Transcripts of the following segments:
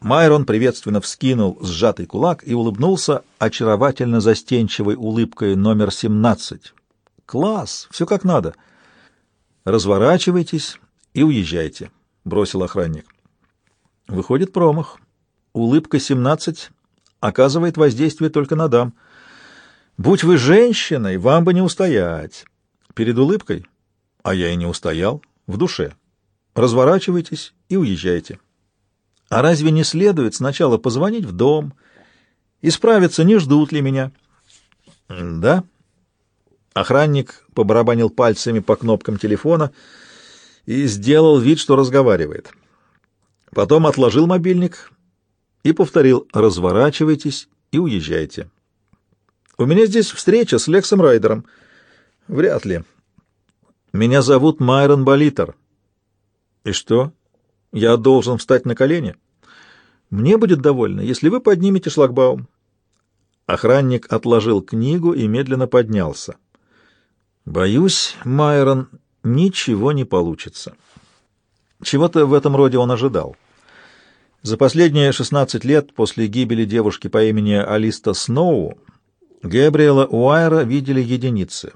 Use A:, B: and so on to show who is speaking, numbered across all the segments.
A: Майрон приветственно вскинул сжатый кулак и улыбнулся очаровательно застенчивой улыбкой номер 17. «Класс! Все как надо!» «Разворачивайтесь и уезжайте», — бросил охранник. Выходит промах. Улыбка 17 оказывает воздействие только на дам. Будь вы женщиной, вам бы не устоять. Перед улыбкой? А я и не устоял. В душе. Разворачивайтесь и уезжайте. А разве не следует сначала позвонить в дом и справиться, не ждут ли меня? Да. Охранник побарабанил пальцами по кнопкам телефона и сделал вид, что разговаривает. Потом отложил мобильник и повторил «разворачивайтесь и уезжайте». «У меня здесь встреча с Лексом Райдером». «Вряд ли». «Меня зовут Майрон Болитер». «И что?» Я должен встать на колени? Мне будет довольно, если вы поднимете шлагбаум. Охранник отложил книгу и медленно поднялся. Боюсь, Майрон, ничего не получится. Чего-то в этом роде он ожидал. За последние 16 лет после гибели девушки по имени Алиста Сноу Габриэла Уайра видели единицы.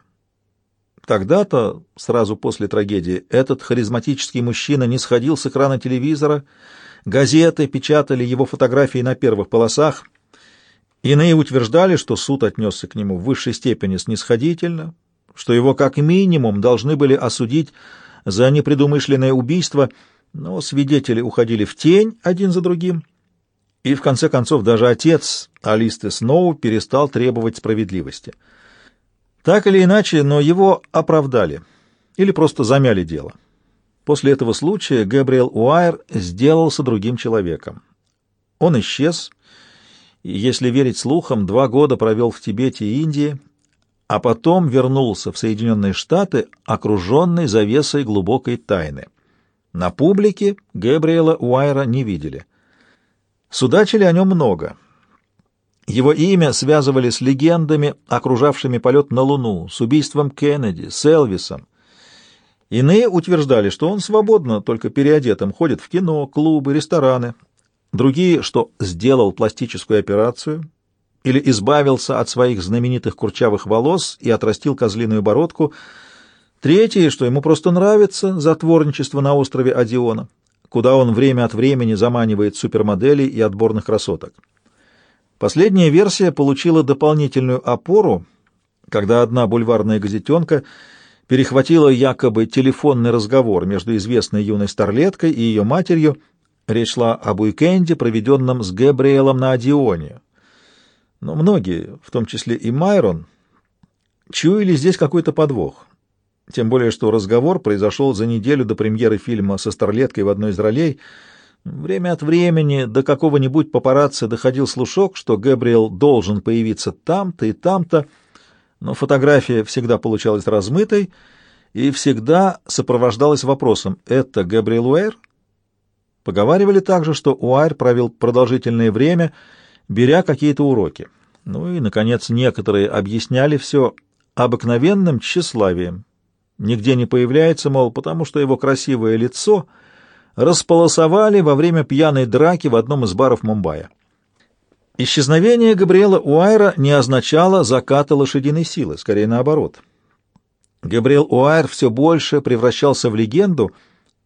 A: Тогда-то, сразу после трагедии, этот харизматический мужчина не сходил с экрана телевизора, газеты печатали его фотографии на первых полосах. Иные утверждали, что суд отнесся к нему в высшей степени снисходительно, что его как минимум должны были осудить за непредумышленное убийство, но свидетели уходили в тень один за другим, и в конце концов даже отец Алисты Сноу перестал требовать справедливости — так или иначе, но его оправдали или просто замяли дело. После этого случая Габриэл Уайер сделался другим человеком. Он исчез, и, если верить слухам, два года провел в Тибете и Индии, а потом вернулся в Соединенные Штаты, окруженный завесой глубокой тайны. На публике Габриэла Уайера не видели. Судачили о нем много — его имя связывали с легендами, окружавшими полет на Луну, с убийством Кеннеди, с Элвисом. Иные утверждали, что он свободно, только переодетым, ходит в кино, клубы, рестораны. Другие, что сделал пластическую операцию или избавился от своих знаменитых курчавых волос и отрастил козлиную бородку. Третьи, что ему просто нравится затворничество на острове Одиона, куда он время от времени заманивает супермоделей и отборных красоток. Последняя версия получила дополнительную опору, когда одна бульварная газетенка перехватила якобы телефонный разговор между известной юной старлеткой и ее матерью. Речь шла об уикенде, проведенном с Габриэлом на Одионе. Но многие, в том числе и Майрон, чуяли здесь какой-то подвох. Тем более, что разговор произошел за неделю до премьеры фильма со старлеткой в одной из ролей — Время от времени до какого-нибудь папарацци доходил слушок, что Габриэл должен появиться там-то и там-то, но фотография всегда получалась размытой и всегда сопровождалась вопросом «Это Габриэл Уэйр?». Поговаривали также, что Уайр провел продолжительное время, беря какие-то уроки. Ну и, наконец, некоторые объясняли все обыкновенным тщеславием. Нигде не появляется, мол, потому что его красивое лицо — располосовали во время пьяной драки в одном из баров Мумбаи. Исчезновение Габриэла Уайра не означало заката лошадиной силы, скорее наоборот. Габриэл Уайр все больше превращался в легенду,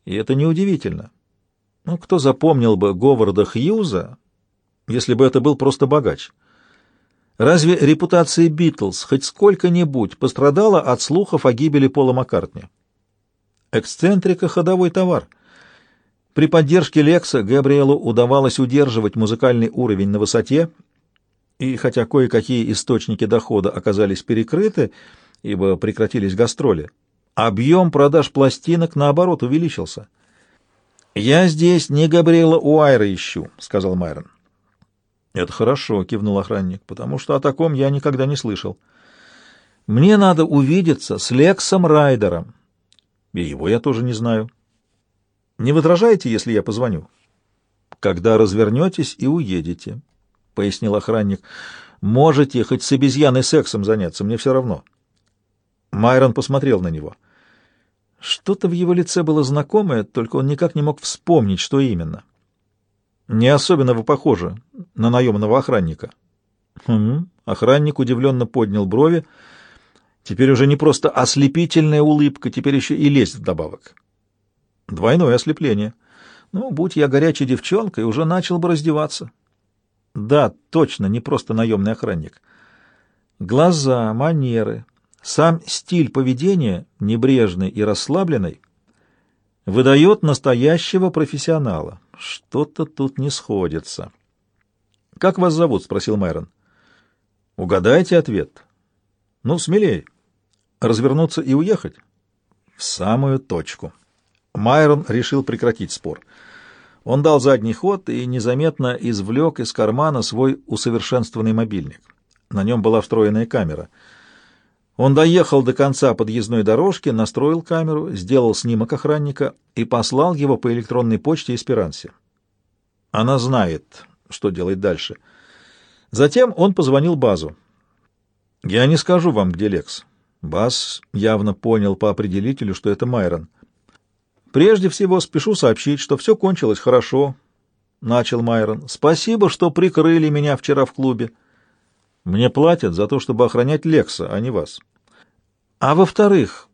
A: и это неудивительно. Ну, кто запомнил бы Говарда Хьюза, если бы это был просто богач? Разве репутация Битлз хоть сколько-нибудь пострадала от слухов о гибели Пола Маккартни? Эксцентрика — ходовой товар — при поддержке Лекса Габриэлу удавалось удерживать музыкальный уровень на высоте, и хотя кое-какие источники дохода оказались перекрыты, ибо прекратились гастроли, объем продаж пластинок, наоборот, увеличился. «Я здесь не Габриэла Уайра ищу», — сказал Майрон. «Это хорошо», — кивнул охранник, — «потому что о таком я никогда не слышал. Мне надо увидеться с Лексом Райдером, и его я тоже не знаю». Не возражаете, если я позвоню? Когда развернетесь и уедете, — пояснил охранник. Можете хоть с обезьяной сексом заняться, мне все равно. Майрон посмотрел на него. Что-то в его лице было знакомое, только он никак не мог вспомнить, что именно. Не особенно вы похожи на наемного охранника. Хм. Охранник удивленно поднял брови. Теперь уже не просто ослепительная улыбка, теперь еще и лезть вдобавок. Двойное ослепление. Ну, будь я горячей девчонкой, уже начал бы раздеваться. Да, точно, не просто наемный охранник. Глаза, манеры, сам стиль поведения, небрежный и расслабленный, выдает настоящего профессионала. Что-то тут не сходится. «Как вас зовут?» — спросил Майрон. «Угадайте ответ». «Ну, смелее. Развернуться и уехать?» «В самую точку». Майрон решил прекратить спор. Он дал задний ход и незаметно извлек из кармана свой усовершенствованный мобильник. На нем была встроенная камера. Он доехал до конца подъездной дорожки, настроил камеру, сделал снимок охранника и послал его по электронной почте Эсперансе. Она знает, что делать дальше. Затем он позвонил Базу. «Я не скажу вам, где Лекс». Баз явно понял по определителю, что это Майрон. «Прежде всего спешу сообщить, что все кончилось хорошо», — начал Майрон. «Спасибо, что прикрыли меня вчера в клубе. Мне платят за то, чтобы охранять Лекса, а не вас. А во-вторых,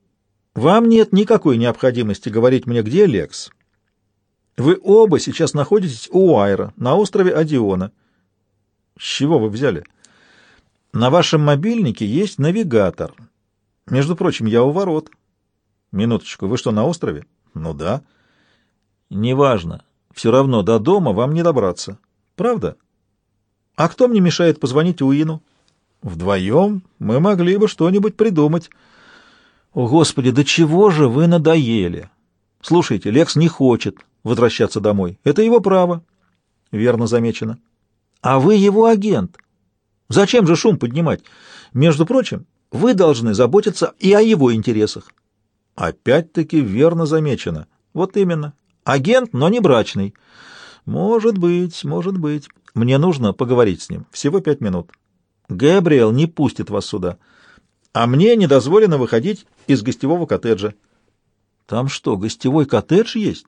A: вам нет никакой необходимости говорить мне, где Лекс. Вы оба сейчас находитесь у Айра, на острове Одиона. С чего вы взяли? На вашем мобильнике есть навигатор. Между прочим, я у ворот. Минуточку, вы что, на острове? Ну да. Неважно. Все равно до дома вам не добраться. Правда? А кто мне мешает позвонить Уину? Вдвоем мы могли бы что-нибудь придумать. О, Господи, до чего же вы надоели? Слушайте, Лекс не хочет возвращаться домой. Это его право. Верно замечено. А вы его агент. Зачем же шум поднимать? Между прочим, вы должны заботиться и о его интересах. Опять-таки верно замечено. Вот именно. Агент, но не брачный. Может быть, может быть. Мне нужно поговорить с ним. Всего пять минут. Габриэл не пустит вас сюда. А мне не дозволено выходить из гостевого коттеджа. Там что, гостевой коттедж есть?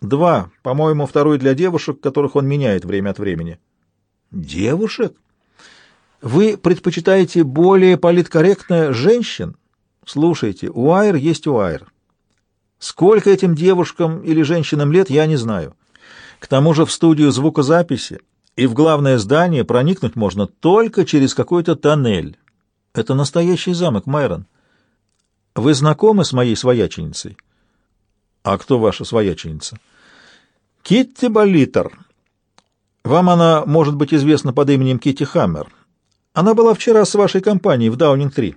A: Два. По-моему, второй для девушек, которых он меняет время от времени. Девушек? Вы предпочитаете более политкорректное женщин? Слушайте, Уайр есть Уайр. Сколько этим девушкам или женщинам лет, я не знаю. К тому же в студию звукозаписи и в главное здание проникнуть можно только через какой-то тоннель. Это настоящий замок, Майрон. Вы знакомы с моей свояченицей? А кто ваша свояченица? Китти Болитер. Вам она может быть известна под именем Китти Хаммер. Она была вчера с вашей компанией в Даунинг-3.